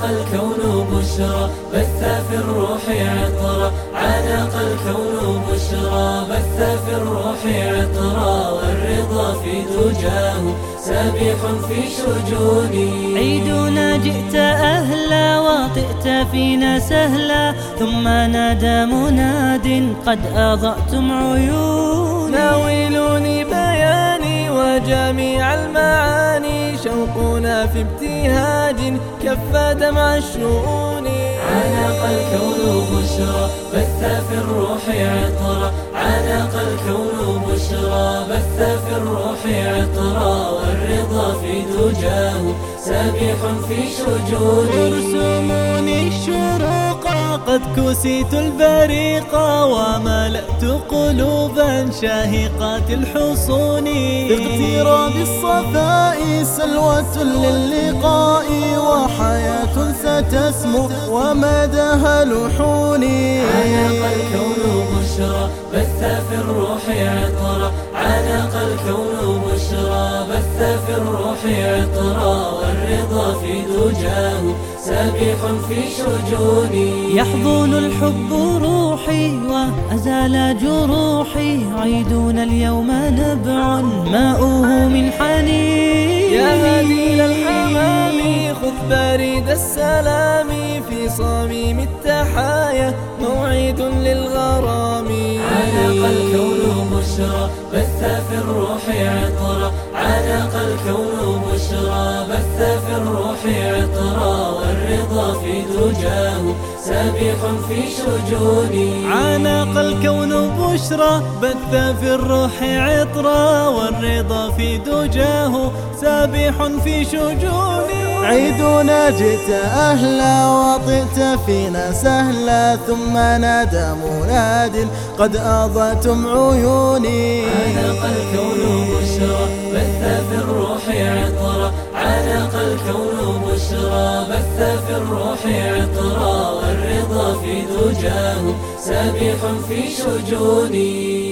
عانق الكون بشرى بث في الروح عطرا. عانق الكون بشرى بث في الروح عطرا. والرضا في دجاه سابح في شجوني عيدنا جئت أهلا وطئت فينا سهلا ثم نادى مناد قد أضأتم عيوني. ناولوني بياني وجميع المعاني. شوقنا في ابتهاج كف دمع الشؤون. عانق الكون بشرى بث في الروح عطرا. عانق الكون بشرى بث في الروح عطرا والرضا في دجاه سابح في شجوني ارسموني الشروق قد كسيت البريق وملأت قلوبا شاهقات الحصون. اغتراب الصفاء سلوة للقاء. ستسمو ومدها لحوني. عانق الكون بشرى بث في الروح عطرا. عانق الكون بشرى بث في الروح عطرا. والرضا في دجاه سابح في شجوني. يحضن الحب روحي وأزال جروحي. عيدنا اليوم نبع ماؤه من السلام في صميم التحايا موعد للغرام. عانق الكون بشرى بث في الروح عطرا. عانق الكون بشرى بث في الروح عطرا. والرضا في دجاه سابح في شجوني. عانق الكون بشرى بث في الروح عطرا والرضا في دجاه سابح في شجوني. عيدنا جئت أهلا وطئت فينا سهلا ثم نادى مناد قد أضأتم عيوني. عانق الكون بشرى بث في الروح عطرا. عانق الكون بشرى بث في الروح عطرا والرضا في دجاه سابح في شجوني.